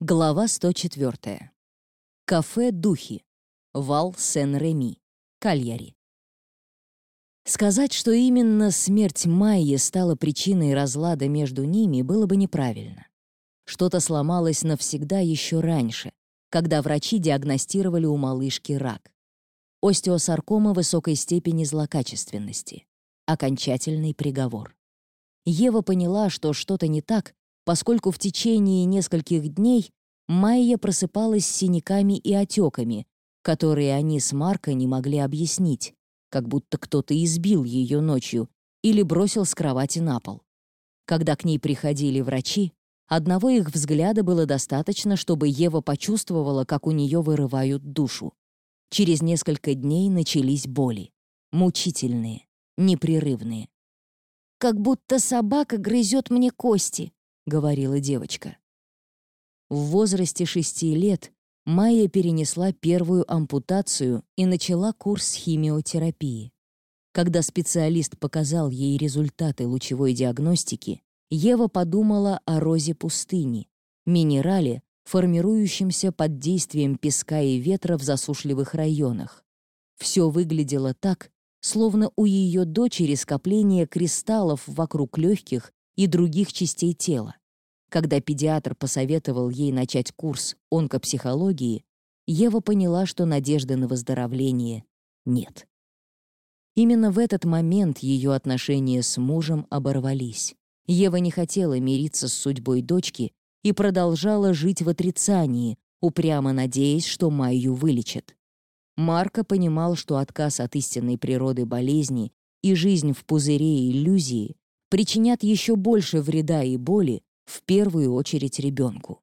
Глава 104. Кафе «Духи». Вал Сен-Реми. Кальяри. Сказать, что именно смерть Майи стала причиной разлада между ними, было бы неправильно. Что-то сломалось навсегда еще раньше, когда врачи диагностировали у малышки рак. Остеосаркома высокой степени злокачественности. Окончательный приговор. Ева поняла, что что-то не так, поскольку в течение нескольких дней Майя просыпалась с синяками и отеками, которые они с Марко не могли объяснить, как будто кто-то избил ее ночью или бросил с кровати на пол. Когда к ней приходили врачи, одного их взгляда было достаточно, чтобы Ева почувствовала, как у нее вырывают душу. Через несколько дней начались боли. Мучительные, непрерывные. «Как будто собака грызет мне кости», говорила девочка. В возрасте шести лет Майя перенесла первую ампутацию и начала курс химиотерапии. Когда специалист показал ей результаты лучевой диагностики, Ева подумала о розе пустыни, минерале, формирующемся под действием песка и ветра в засушливых районах. Все выглядело так, словно у ее дочери скопление кристаллов вокруг легких и других частей тела. Когда педиатр посоветовал ей начать курс онкопсихологии, Ева поняла, что надежды на выздоровление нет. Именно в этот момент ее отношения с мужем оборвались. Ева не хотела мириться с судьбой дочки и продолжала жить в отрицании, упрямо надеясь, что Майю вылечат. Марко понимал, что отказ от истинной природы болезни и жизнь в пузыре иллюзии причинят еще больше вреда и боли, в первую очередь ребенку.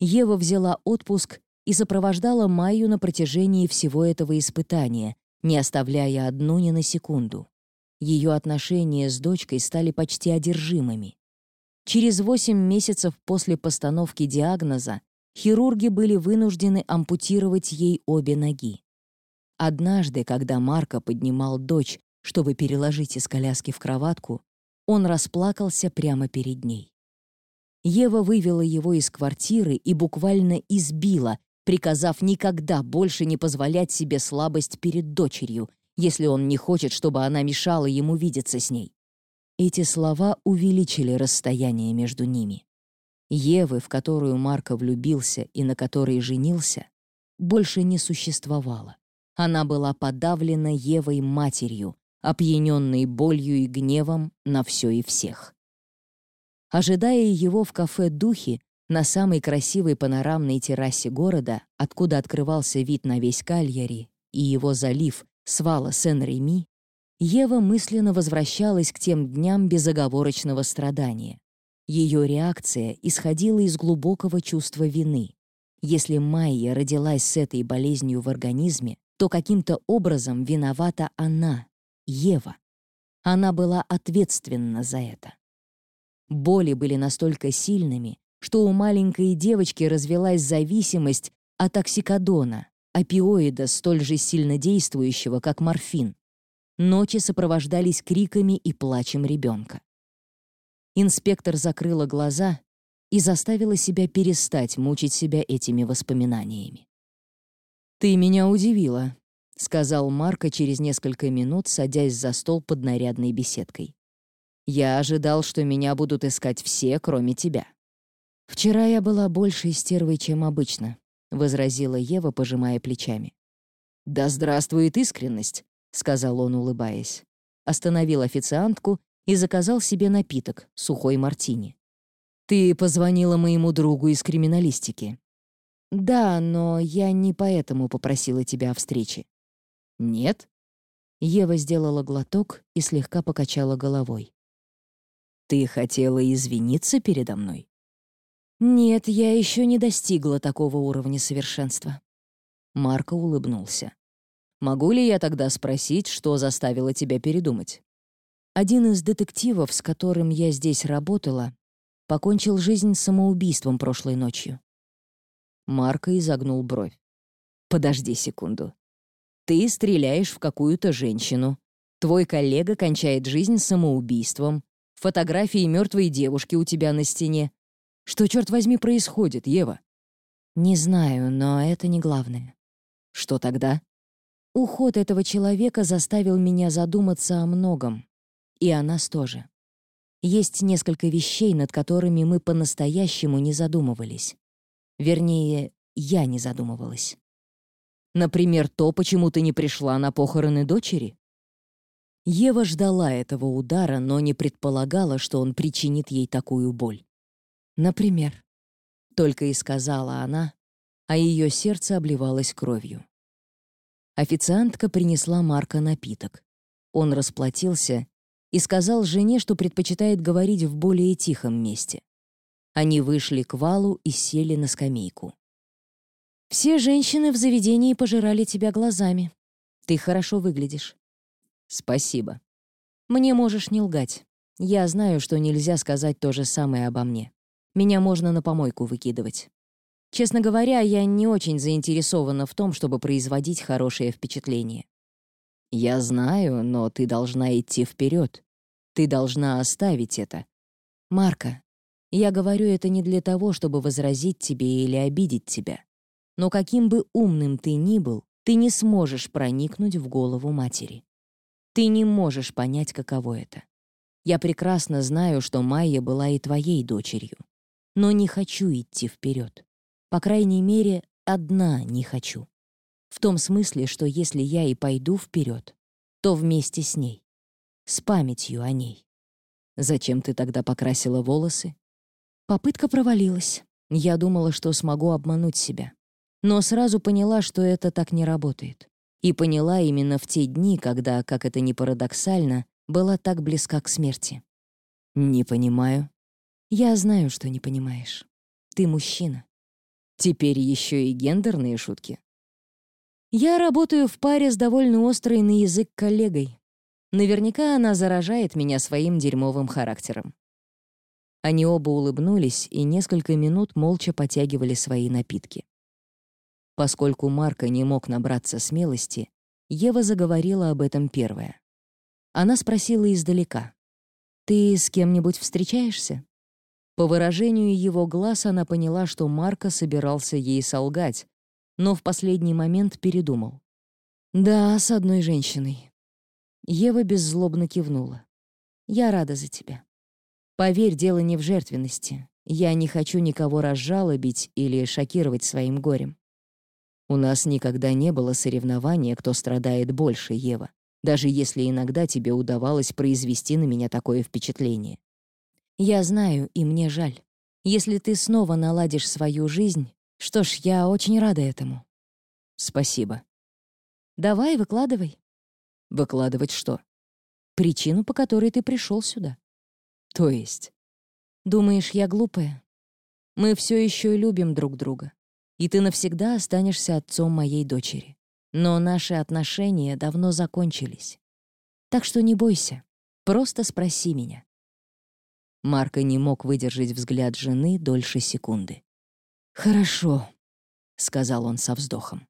Ева взяла отпуск и сопровождала Майю на протяжении всего этого испытания, не оставляя одну ни на секунду. Ее отношения с дочкой стали почти одержимыми. Через восемь месяцев после постановки диагноза хирурги были вынуждены ампутировать ей обе ноги. Однажды, когда Марко поднимал дочь, чтобы переложить из коляски в кроватку, он расплакался прямо перед ней. Ева вывела его из квартиры и буквально избила, приказав никогда больше не позволять себе слабость перед дочерью, если он не хочет, чтобы она мешала ему видеться с ней. Эти слова увеличили расстояние между ними. Евы, в которую Марко влюбился и на которой женился, больше не существовало. Она была подавлена Евой матерью, опьяненной болью и гневом на все и всех. Ожидая его в кафе «Духи», на самой красивой панорамной террасе города, откуда открывался вид на весь Кальяри и его залив свала Сен-Реми, Ева мысленно возвращалась к тем дням безоговорочного страдания. Ее реакция исходила из глубокого чувства вины. Если Майя родилась с этой болезнью в организме, то каким-то образом виновата она, Ева. Она была ответственна за это. Боли были настолько сильными, что у маленькой девочки развелась зависимость от оксикодона, опиоида, столь же сильно действующего, как морфин. Ночи сопровождались криками и плачем ребенка. Инспектор закрыла глаза и заставила себя перестать мучить себя этими воспоминаниями. «Ты меня удивила», — сказал Марко через несколько минут, садясь за стол под нарядной беседкой. Я ожидал, что меня будут искать все, кроме тебя». «Вчера я была большей стервой, чем обычно», — возразила Ева, пожимая плечами. «Да здравствует искренность», — сказал он, улыбаясь. Остановил официантку и заказал себе напиток, сухой мартини. «Ты позвонила моему другу из криминалистики». «Да, но я не поэтому попросила тебя о встрече». «Нет?» Ева сделала глоток и слегка покачала головой. Ты хотела извиниться передо мной? Нет, я еще не достигла такого уровня совершенства. Марко улыбнулся. Могу ли я тогда спросить, что заставило тебя передумать? Один из детективов, с которым я здесь работала, покончил жизнь самоубийством прошлой ночью. Марко изогнул бровь. «Подожди секунду. Ты стреляешь в какую-то женщину. Твой коллега кончает жизнь самоубийством, фотографии мертвой девушки у тебя на стене. Что, черт возьми, происходит, Ева?» «Не знаю, но это не главное». «Что тогда?» Уход этого человека заставил меня задуматься о многом. И о нас тоже. Есть несколько вещей, над которыми мы по-настоящему не задумывались. Вернее, я не задумывалась. Например, то, почему ты не пришла на похороны дочери? Ева ждала этого удара, но не предполагала, что он причинит ей такую боль. Например, только и сказала она, а ее сердце обливалось кровью. Официантка принесла Марка напиток. Он расплатился и сказал жене, что предпочитает говорить в более тихом месте. Они вышли к валу и сели на скамейку. «Все женщины в заведении пожирали тебя глазами. Ты хорошо выглядишь». «Спасибо. Мне можешь не лгать. Я знаю, что нельзя сказать то же самое обо мне. Меня можно на помойку выкидывать. Честно говоря, я не очень заинтересована в том, чтобы производить хорошее впечатление. Я знаю, но ты должна идти вперед. Ты должна оставить это. Марка, я говорю это не для того, чтобы возразить тебе или обидеть тебя. Но каким бы умным ты ни был, ты не сможешь проникнуть в голову матери. Ты не можешь понять, каково это. Я прекрасно знаю, что Майя была и твоей дочерью. Но не хочу идти вперед. По крайней мере, одна не хочу. В том смысле, что если я и пойду вперед, то вместе с ней. С памятью о ней. Зачем ты тогда покрасила волосы? Попытка провалилась. Я думала, что смогу обмануть себя. Но сразу поняла, что это так не работает. И поняла именно в те дни, когда, как это ни парадоксально, была так близка к смерти. Не понимаю. Я знаю, что не понимаешь. Ты мужчина. Теперь еще и гендерные шутки. Я работаю в паре с довольно острой на язык коллегой. Наверняка она заражает меня своим дерьмовым характером. Они оба улыбнулись и несколько минут молча потягивали свои напитки. Поскольку Марка не мог набраться смелости, Ева заговорила об этом первая. Она спросила издалека. «Ты с кем-нибудь встречаешься?» По выражению его глаз она поняла, что Марка собирался ей солгать, но в последний момент передумал. «Да, с одной женщиной». Ева беззлобно кивнула. «Я рада за тебя. Поверь, дело не в жертвенности. Я не хочу никого разжалобить или шокировать своим горем. У нас никогда не было соревнования, кто страдает больше, Ева, даже если иногда тебе удавалось произвести на меня такое впечатление. Я знаю, и мне жаль. Если ты снова наладишь свою жизнь, что ж, я очень рада этому. Спасибо. Давай, выкладывай. Выкладывать что? Причину, по которой ты пришел сюда. То есть? Думаешь, я глупая? Мы все еще любим друг друга. И ты навсегда останешься отцом моей дочери. Но наши отношения давно закончились. Так что не бойся. Просто спроси меня. Марко не мог выдержать взгляд жены дольше секунды. «Хорошо», — сказал он со вздохом.